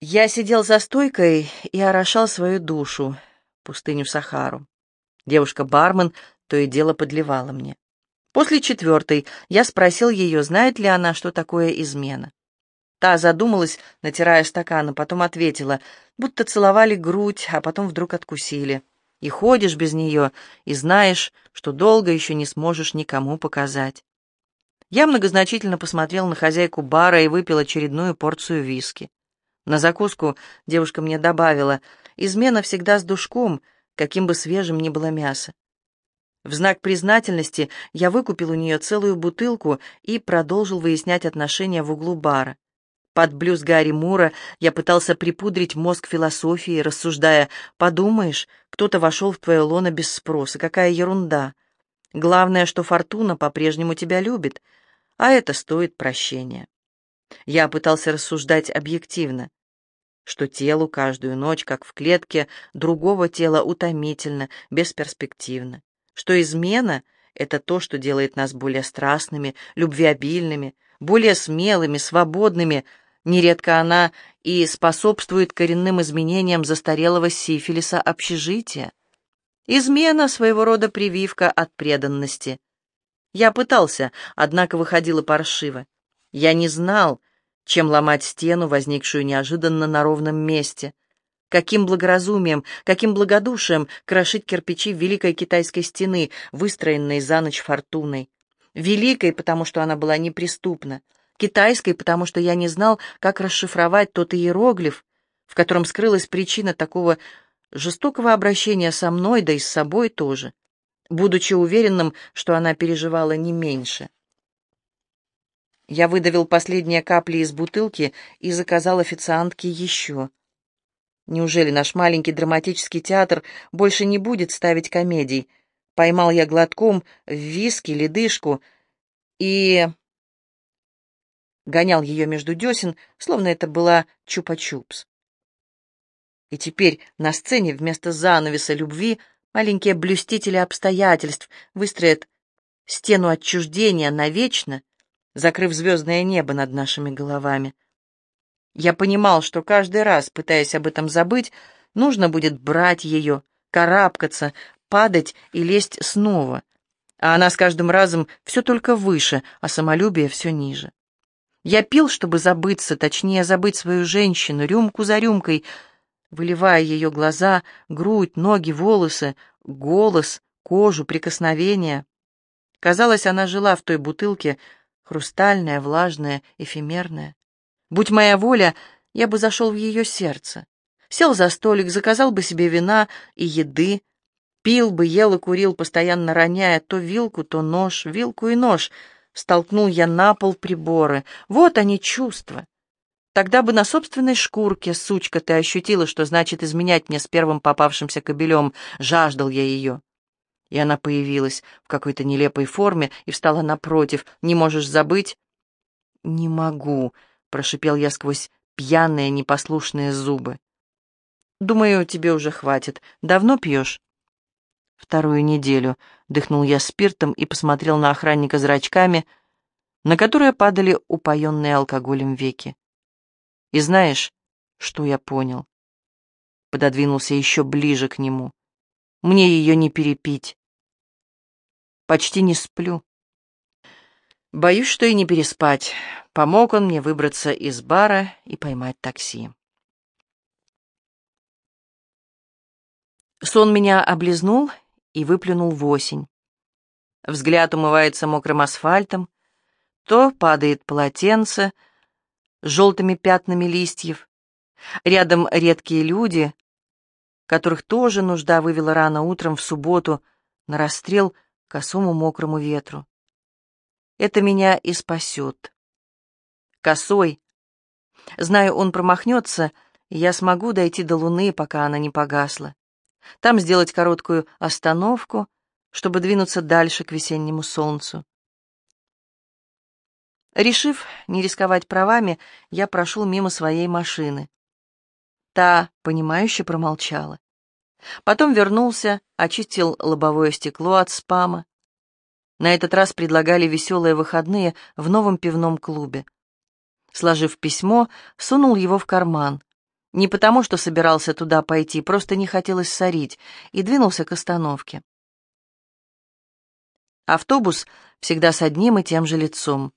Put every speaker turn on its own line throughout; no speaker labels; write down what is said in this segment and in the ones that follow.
Я сидел за стойкой и орошал свою душу, пустыню Сахару. Девушка-бармен то и дело подливала мне. После четвертой я спросил ее, знает ли она, что такое измена. Та задумалась, натирая стакан, а потом ответила, будто целовали грудь, а потом вдруг откусили. И ходишь без нее, и знаешь, что долго еще не сможешь никому показать. Я многозначительно посмотрел на хозяйку бара и выпил очередную порцию виски. На закуску девушка мне добавила, измена всегда с душком, каким бы свежим ни было мясо. В знак признательности я выкупил у нее целую бутылку и продолжил выяснять отношения в углу бара. Под блюз Гарри Мура я пытался припудрить мозг философии, рассуждая, подумаешь, кто-то вошел в твое лоно без спроса, какая ерунда. Главное, что фортуна по-прежнему тебя любит, а это стоит прощения. Я пытался рассуждать объективно что телу каждую ночь, как в клетке, другого тела утомительно, бесперспективно, что измена — это то, что делает нас более страстными, любвеобильными, более смелыми, свободными, нередко она и способствует коренным изменениям застарелого сифилиса общежития. Измена — своего рода прививка от преданности. Я пытался, однако выходило паршиво. Я не знал, чем ломать стену, возникшую неожиданно на ровном месте. Каким благоразумием, каким благодушием крошить кирпичи Великой Китайской стены, выстроенной за ночь фортуной. Великой, потому что она была неприступна. Китайской, потому что я не знал, как расшифровать тот иероглиф, в котором скрылась причина такого жестокого обращения со мной, да и с собой тоже, будучи уверенным, что она переживала не меньше. Я выдавил последние капли из бутылки и заказал официантке еще. Неужели наш маленький драматический театр больше не будет ставить комедий? Поймал я глотком в виски ледышку и гонял ее между десен, словно это была чупа-чупс. И теперь на сцене вместо занавеса любви маленькие блюстители обстоятельств выстроят стену отчуждения навечно — закрыв звездное небо над нашими головами. Я понимал, что каждый раз, пытаясь об этом забыть, нужно будет брать ее, карабкаться, падать и лезть снова. А она с каждым разом все только выше, а самолюбие все ниже. Я пил, чтобы забыться, точнее, забыть свою женщину, рюмку за рюмкой, выливая ее глаза, грудь, ноги, волосы, голос, кожу, прикосновения. Казалось, она жила в той бутылке, хрустальная, влажная, эфемерная. Будь моя воля, я бы зашел в ее сердце. Сел за столик, заказал бы себе вина и еды, пил бы, ел и курил, постоянно роняя то вилку, то нож, вилку и нож. Столкнул я на пол приборы. Вот они чувства. Тогда бы на собственной шкурке, сучка, ты ощутила, что значит изменять мне с первым попавшимся кобелем. Жаждал я ее. И она появилась в какой-то нелепой форме и встала напротив. «Не можешь забыть?» «Не могу», — прошипел я сквозь пьяные непослушные зубы. «Думаю, тебе уже хватит. Давно пьешь?» «Вторую неделю», — дыхнул я спиртом и посмотрел на охранника зрачками, на которые падали упоенные алкоголем веки. «И знаешь, что я понял?» Пододвинулся еще ближе к нему. Мне ее не перепить. Почти не сплю. Боюсь, что и не переспать. Помог он мне выбраться из бара и поймать такси. Сон меня облизнул и выплюнул в осень. Взгляд умывается мокрым асфальтом, то падает полотенце с желтыми пятнами листьев. Рядом редкие люди, которых тоже нужда вывела рано утром в субботу на расстрел косому мокрому ветру. Это меня и спасет. Косой. Знаю, он промахнется, и я смогу дойти до луны, пока она не погасла. Там сделать короткую остановку, чтобы двинуться дальше к весеннему солнцу. Решив не рисковать правами, я прошел мимо своей машины. Та, понимающе промолчала. Потом вернулся, очистил лобовое стекло от спама. На этот раз предлагали веселые выходные в новом пивном клубе. Сложив письмо, сунул его в карман. Не потому, что собирался туда пойти, просто не хотелось сорить, и двинулся к остановке. Автобус всегда с одним и тем же лицом.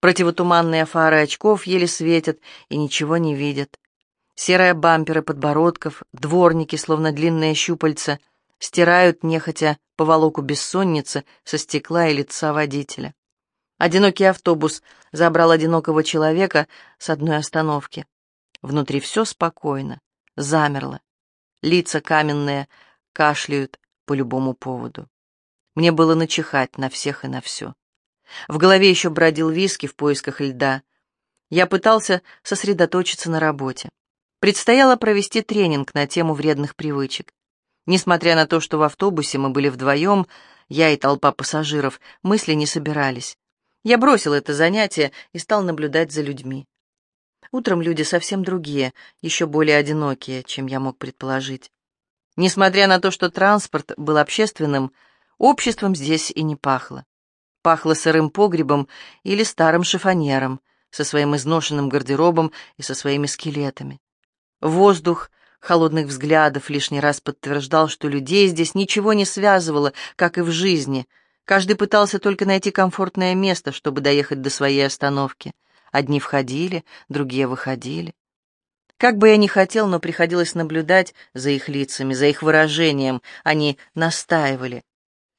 Противотуманные фары очков еле светят и ничего не видят. Серые бамперы подбородков, дворники, словно длинные щупальца, стирают нехотя поволоку бессонницы со стекла и лица водителя. Одинокий автобус забрал одинокого человека с одной остановки. Внутри все спокойно, замерло. Лица каменные, кашляют по любому поводу. Мне было начихать на всех и на все. В голове еще бродил виски в поисках льда. Я пытался сосредоточиться на работе. Предстояло провести тренинг на тему вредных привычек. Несмотря на то, что в автобусе мы были вдвоем, я и толпа пассажиров, мысли не собирались. Я бросил это занятие и стал наблюдать за людьми. Утром люди совсем другие, еще более одинокие, чем я мог предположить. Несмотря на то, что транспорт был общественным, обществом здесь и не пахло. Пахло сырым погребом или старым шифонером, со своим изношенным гардеробом и со своими скелетами. Воздух холодных взглядов лишний раз подтверждал, что людей здесь ничего не связывало, как и в жизни. Каждый пытался только найти комфортное место, чтобы доехать до своей остановки. Одни входили, другие выходили. Как бы я ни хотел, но приходилось наблюдать за их лицами, за их выражением. Они настаивали.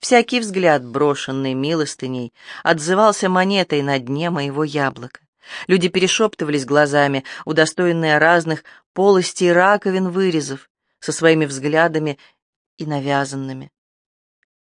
Всякий взгляд, брошенный милостыней, отзывался монетой на дне моего яблока. Люди перешептывались глазами, удостоенные разных полостей раковин вырезов, со своими взглядами и навязанными.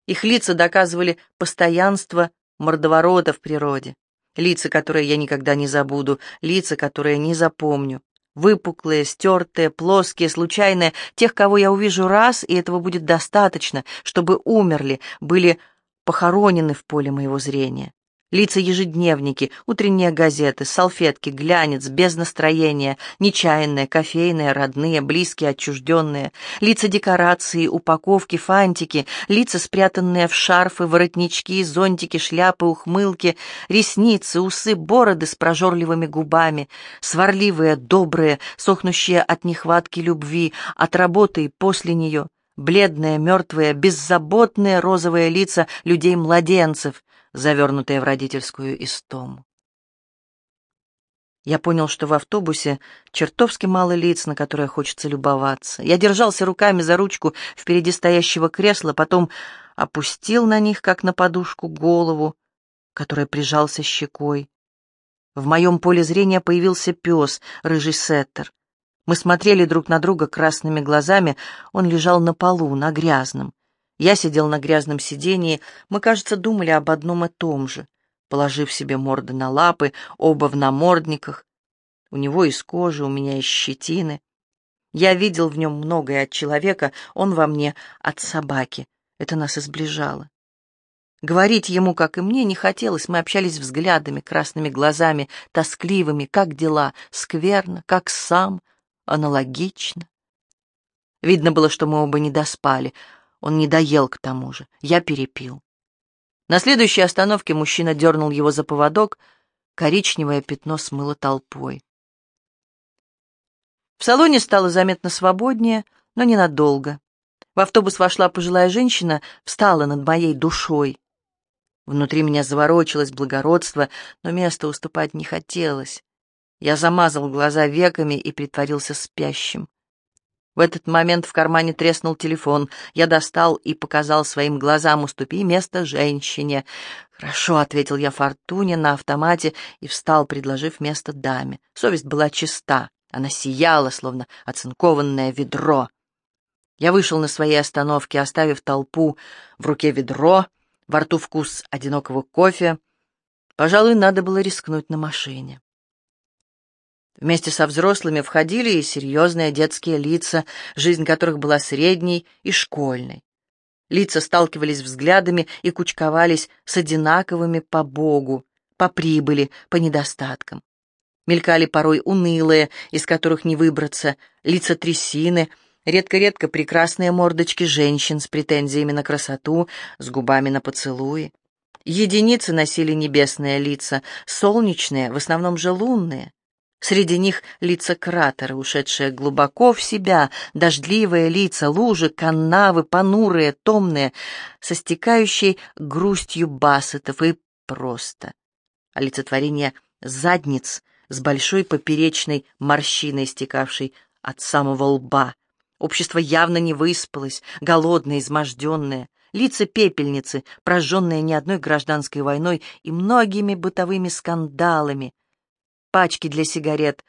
Их лица доказывали постоянство мордоворота в природе. Лица, которые я никогда не забуду, лица, которые не запомню. Выпуклые, стертые, плоские, случайные, тех, кого я увижу раз, и этого будет достаточно, чтобы умерли, были похоронены в поле моего зрения. Лица ежедневники, утренние газеты, салфетки, глянец, без настроения, нечаянные, кофейные, родные, близкие, отчужденные. Лица декорации, упаковки, фантики, лица, спрятанные в шарфы, воротнички, зонтики, шляпы, ухмылки, ресницы, усы, бороды с прожорливыми губами, сварливые, добрые, сохнущие от нехватки любви, от работы и после нее. Бледные, мертвые, беззаботные розовые лица людей-младенцев, завернутые в родительскую истому. Я понял, что в автобусе чертовски мало лиц, на которые хочется любоваться. Я держался руками за ручку впереди стоящего кресла, потом опустил на них, как на подушку, голову, которой прижался щекой. В моем поле зрения появился пес, рыжий сеттер. Мы смотрели друг на друга красными глазами, он лежал на полу, на грязном. Я сидел на грязном сидении, мы, кажется, думали об одном и том же, положив себе морды на лапы, оба в намордниках. У него из кожи, у меня из щетины. Я видел в нем многое от человека, он во мне от собаки. Это нас изближало. Говорить ему, как и мне, не хотелось. Мы общались взглядами, красными глазами, тоскливыми, как дела, скверно, как сам, аналогично. Видно было, что мы оба не доспали. Он не доел к тому же. Я перепил. На следующей остановке мужчина дернул его за поводок. Коричневое пятно смыло толпой. В салоне стало заметно свободнее, но ненадолго. В автобус вошла пожилая женщина, встала над моей душой. Внутри меня заворочилось благородство, но место уступать не хотелось. Я замазал глаза веками и притворился спящим. В этот момент в кармане треснул телефон. Я достал и показал своим глазам «Уступи место женщине». «Хорошо», — ответил я Фортуне на автомате и встал, предложив место даме. Совесть была чиста. Она сияла, словно оцинкованное ведро. Я вышел на своей остановке, оставив толпу. В руке ведро, во рту вкус одинокого кофе. Пожалуй, надо было рискнуть на машине. Вместе со взрослыми входили и серьезные детские лица, жизнь которых была средней и школьной. Лица сталкивались взглядами и кучковались с одинаковыми по Богу, по прибыли, по недостаткам. Мелькали порой унылые, из которых не выбраться, лица трясины, редко-редко прекрасные мордочки женщин с претензиями на красоту, с губами на поцелуи. Единицы носили небесные лица, солнечные, в основном же лунные. Среди них лица кратера, ушедшие глубоко в себя, дождливые лица, лужи, канавы, понурые, томные, со стекающей грустью бассетов и просто. Олицетворение задниц с большой поперечной морщиной, стекавшей от самого лба. Общество явно не выспалось, голодное, изможденное. Лица пепельницы, прожженные не одной гражданской войной и многими бытовыми скандалами. Пачки для сигарет,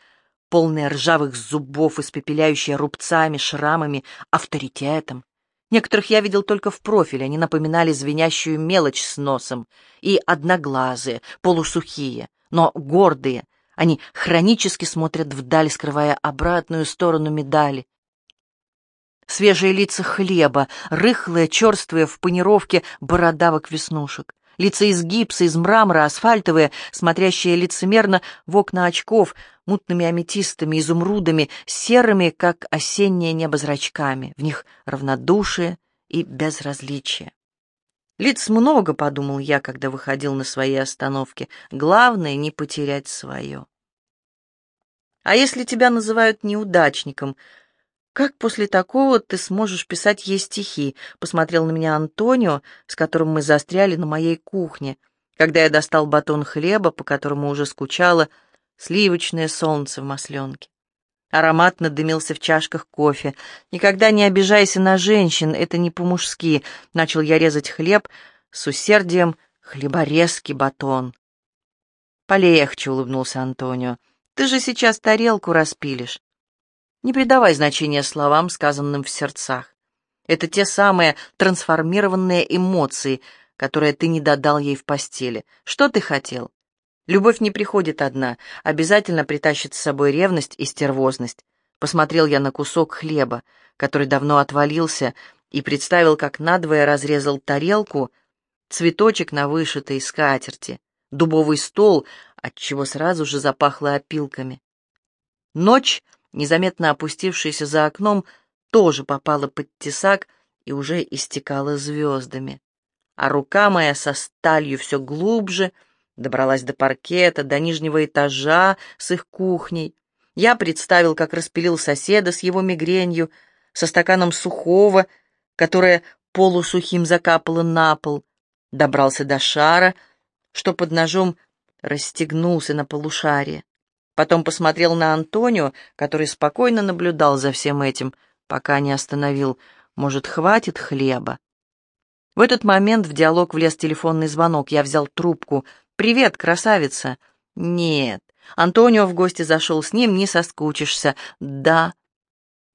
полные ржавых зубов, испепеляющие рубцами, шрамами, авторитетом. Некоторых я видел только в профиле, они напоминали звенящую мелочь с носом. И одноглазые, полусухие, но гордые. Они хронически смотрят вдаль, скрывая обратную сторону медали. Свежие лица хлеба, рыхлые, черствые в панировке бородавок-веснушек. Лица из гипса, из мрамора, асфальтовые, смотрящие лицемерно в окна очков, мутными аметистами, изумрудами, серыми, как осеннее небо зрачками. В них равнодушие и безразличие. Лиц много, подумал я, когда выходил на свои остановки. Главное — не потерять свое. А если тебя называют неудачником, «Как после такого ты сможешь писать ей стихи?» — посмотрел на меня Антонио, с которым мы застряли на моей кухне, когда я достал батон хлеба, по которому уже скучало, сливочное солнце в масленке. Ароматно дымился в чашках кофе. «Никогда не обижайся на женщин, это не по-мужски», — начал я резать хлеб с усердием хлеборезкий батон. «Полегче», — улыбнулся Антонио, — «ты же сейчас тарелку распилишь». Не придавай значения словам, сказанным в сердцах. Это те самые трансформированные эмоции, которые ты не додал ей в постели. Что ты хотел? Любовь не приходит одна, обязательно притащит с собой ревность и стервозность. Посмотрел я на кусок хлеба, который давно отвалился, и представил, как надвое разрезал тарелку, цветочек на вышитой скатерти, дубовый стол, от чего сразу же запахло опилками. Ночь незаметно опустившаяся за окном, тоже попала под тесак и уже истекала звездами. А рука моя со сталью все глубже добралась до паркета, до нижнего этажа с их кухней. Я представил, как распилил соседа с его мигренью, со стаканом сухого, которое полусухим закапало на пол, добрался до шара, что под ножом расстегнулся на полушарие. Потом посмотрел на Антонио, который спокойно наблюдал за всем этим, пока не остановил. Может, хватит хлеба? В этот момент в диалог влез телефонный звонок. Я взял трубку. «Привет, красавица!» «Нет». Антонио в гости зашел с ним, не соскучишься. «Да».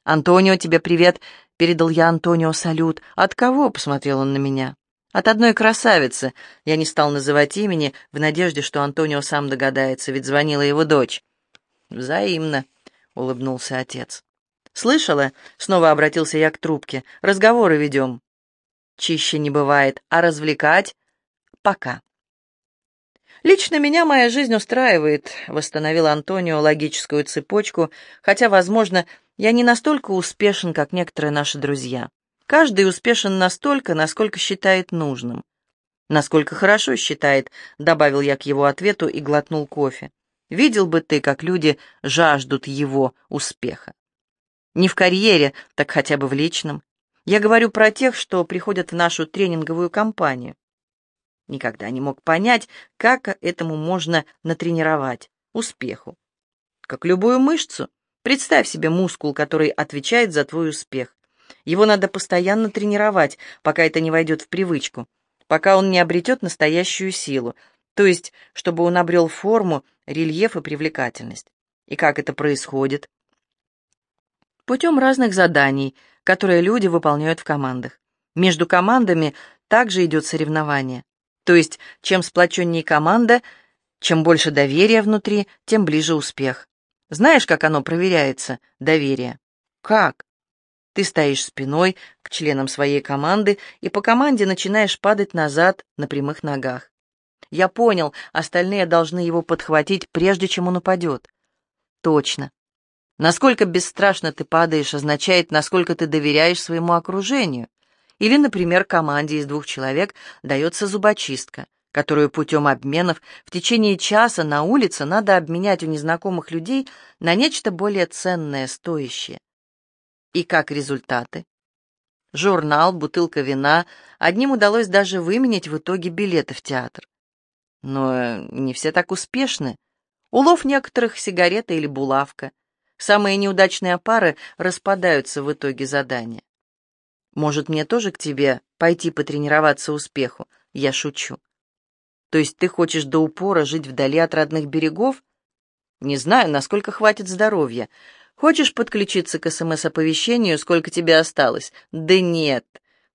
«Антонио, тебе привет!» — передал я Антонио салют. «От кого?» — посмотрел он на меня. «От одной красавицы». Я не стал называть имени, в надежде, что Антонио сам догадается, ведь звонила его дочь. «Взаимно», — улыбнулся отец. «Слышала?» — снова обратился я к трубке. «Разговоры ведем». «Чище не бывает. А развлекать?» «Пока». «Лично меня моя жизнь устраивает», — восстановил Антонио логическую цепочку, хотя, возможно, я не настолько успешен, как некоторые наши друзья. Каждый успешен настолько, насколько считает нужным. «Насколько хорошо считает», — добавил я к его ответу и глотнул кофе. Видел бы ты, как люди жаждут его успеха. Не в карьере, так хотя бы в личном. Я говорю про тех, что приходят в нашу тренинговую компанию. Никогда не мог понять, как этому можно натренировать, успеху. Как любую мышцу. Представь себе мускул, который отвечает за твой успех. Его надо постоянно тренировать, пока это не войдет в привычку, пока он не обретет настоящую силу, то есть, чтобы он обрел форму, рельеф и привлекательность. И как это происходит? Путем разных заданий, которые люди выполняют в командах. Между командами также идет соревнование. То есть, чем сплоченнее команда, чем больше доверия внутри, тем ближе успех. Знаешь, как оно проверяется, доверие? Как? Ты стоишь спиной к членам своей команды и по команде начинаешь падать назад на прямых ногах. Я понял, остальные должны его подхватить, прежде чем он упадет. Точно. Насколько бесстрашно ты падаешь, означает, насколько ты доверяешь своему окружению. Или, например, команде из двух человек дается зубочистка. которую путем обменов в течение часа на улице надо обменять у незнакомых людей на нечто более ценное, стоящее. И как результаты? Журнал, бутылка вина, одним удалось даже выменять в итоге билеты в театр. Но не все так успешны. Улов некоторых сигарета или булавка. Самые неудачные пары распадаются в итоге задания. Может, мне тоже к тебе пойти потренироваться успеху? Я шучу. То есть ты хочешь до упора жить вдали от родных берегов? Не знаю, насколько хватит здоровья. Хочешь подключиться к СМС-оповещению, сколько тебе осталось? Да нет,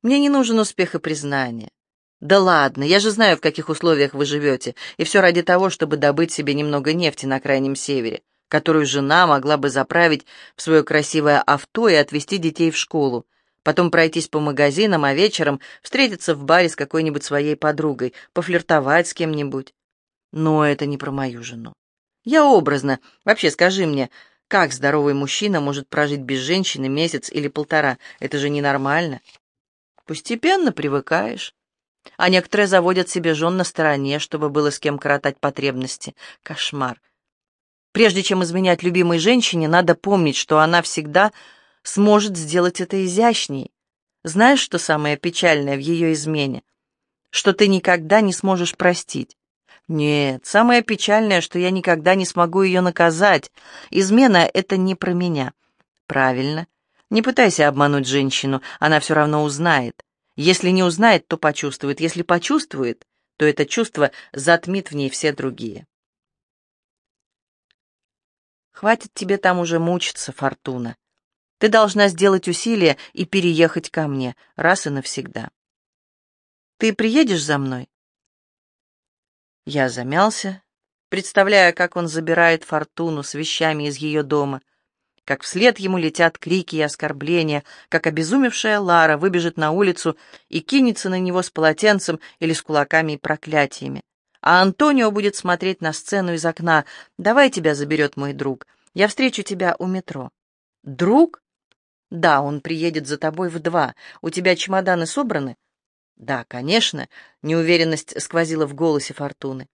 мне не нужен успех и признание. Да ладно, я же знаю, в каких условиях вы живете, и все ради того, чтобы добыть себе немного нефти на Крайнем Севере, которую жена могла бы заправить в свое красивое авто и отвезти детей в школу потом пройтись по магазинам, а вечером встретиться в баре с какой-нибудь своей подругой, пофлиртовать с кем-нибудь. Но это не про мою жену. Я образно. Вообще скажи мне, как здоровый мужчина может прожить без женщины месяц или полтора? Это же ненормально. Постепенно привыкаешь. А некоторые заводят себе жен на стороне, чтобы было с кем коротать потребности. Кошмар. Прежде чем изменять любимой женщине, надо помнить, что она всегда сможет сделать это изящней. Знаешь, что самое печальное в ее измене? Что ты никогда не сможешь простить. Нет, самое печальное, что я никогда не смогу ее наказать. Измена — это не про меня. Правильно. Не пытайся обмануть женщину, она все равно узнает. Если не узнает, то почувствует. Если почувствует, то это чувство затмит в ней все другие. Хватит тебе там уже мучиться, Фортуна. Ты должна сделать усилие и переехать ко мне раз и навсегда. Ты приедешь за мной?» Я замялся, представляя, как он забирает Фортуну с вещами из ее дома, как вслед ему летят крики и оскорбления, как обезумевшая Лара выбежит на улицу и кинется на него с полотенцем или с кулаками и проклятиями. А Антонио будет смотреть на сцену из окна. «Давай тебя заберет мой друг. Я встречу тебя у метро». «Друг?» «Да, он приедет за тобой в два. У тебя чемоданы собраны?» «Да, конечно», — неуверенность сквозила в голосе Фортуны.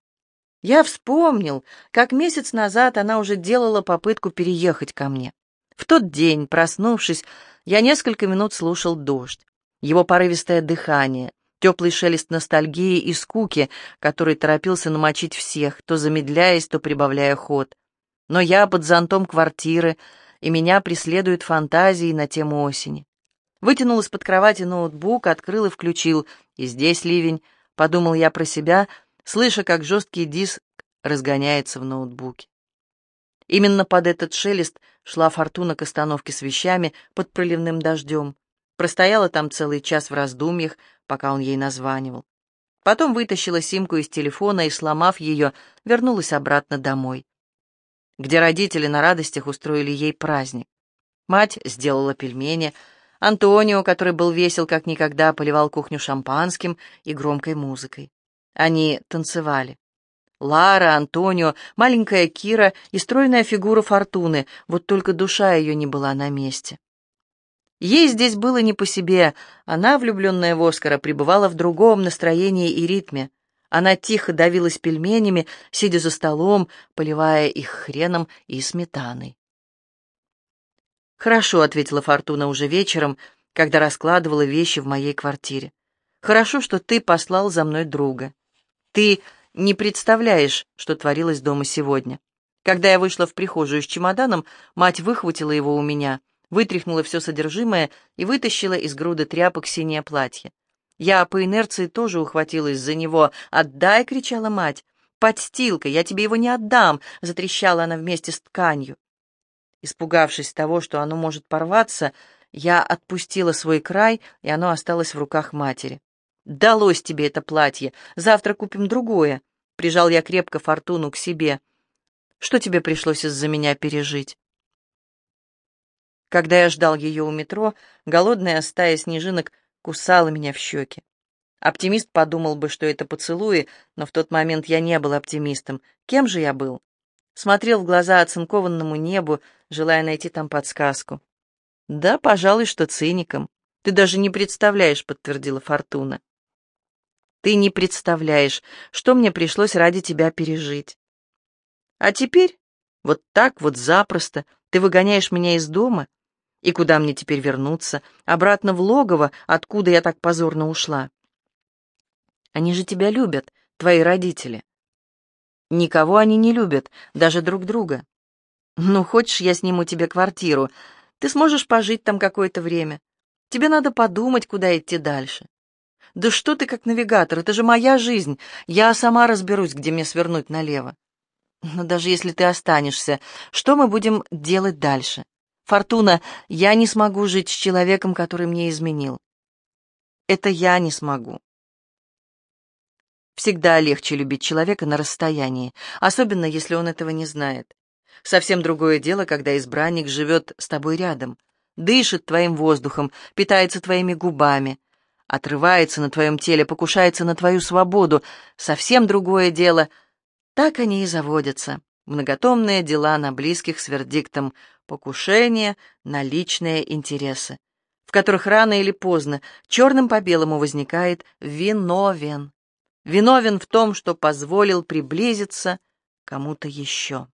Я вспомнил, как месяц назад она уже делала попытку переехать ко мне. В тот день, проснувшись, я несколько минут слушал дождь, его порывистое дыхание, теплый шелест ностальгии и скуки, который торопился намочить всех, то замедляясь, то прибавляя ход. Но я под зонтом квартиры, и меня преследуют фантазии на тему осени. Вытянул из-под кровати ноутбук, открыл и включил. И здесь ливень, подумал я про себя, слыша, как жесткий диск разгоняется в ноутбуке. Именно под этот шелест шла Фортуна к остановке с вещами под проливным дождем. Простояла там целый час в раздумьях, пока он ей названивал. Потом вытащила симку из телефона и, сломав ее, вернулась обратно домой где родители на радостях устроили ей праздник. Мать сделала пельмени, Антонио, который был весел как никогда, поливал кухню шампанским и громкой музыкой. Они танцевали. Лара, Антонио, маленькая Кира и стройная фигура Фортуны, вот только душа ее не была на месте. Ей здесь было не по себе, она, влюбленная в Оскара, пребывала в другом настроении и ритме. Она тихо давилась пельменями, сидя за столом, поливая их хреном и сметаной. «Хорошо», — ответила Фортуна уже вечером, когда раскладывала вещи в моей квартире. «Хорошо, что ты послал за мной друга. Ты не представляешь, что творилось дома сегодня. Когда я вышла в прихожую с чемоданом, мать выхватила его у меня, вытряхнула все содержимое и вытащила из груды тряпок синее платье. Я по инерции тоже ухватилась за него. «Отдай!» — кричала мать. «Подстилка! Я тебе его не отдам!» — затрещала она вместе с тканью. Испугавшись того, что оно может порваться, я отпустила свой край, и оно осталось в руках матери. «Далось тебе это платье! Завтра купим другое!» Прижал я крепко Фортуну к себе. «Что тебе пришлось из-за меня пережить?» Когда я ждал ее у метро, голодная стая снежинок кусала меня в щеки. Оптимист подумал бы, что это поцелуи, но в тот момент я не был оптимистом. Кем же я был? Смотрел в глаза оцинкованному небу, желая найти там подсказку. «Да, пожалуй, что циником. Ты даже не представляешь», — подтвердила Фортуна. Ты не представляешь, что мне пришлось ради тебя пережить. А теперь, вот так вот запросто, ты выгоняешь меня из дома? И куда мне теперь вернуться? Обратно в логово, откуда я так позорно ушла? Они же тебя любят, твои родители. Никого они не любят, даже друг друга. Ну, хочешь, я сниму тебе квартиру? Ты сможешь пожить там какое-то время. Тебе надо подумать, куда идти дальше. Да что ты как навигатор, это же моя жизнь. Я сама разберусь, где мне свернуть налево. Но даже если ты останешься, что мы будем делать дальше? Фортуна, я не смогу жить с человеком, который мне изменил. Это я не смогу. Всегда легче любить человека на расстоянии, особенно если он этого не знает. Совсем другое дело, когда избранник живет с тобой рядом, дышит твоим воздухом, питается твоими губами, отрывается на твоем теле, покушается на твою свободу. Совсем другое дело. Так они и заводятся. Многотомные дела на близких с вердиктом покушение на личные интересы, в которых рано или поздно черным по белому возникает виновен. Виновен в том, что позволил приблизиться кому-то еще.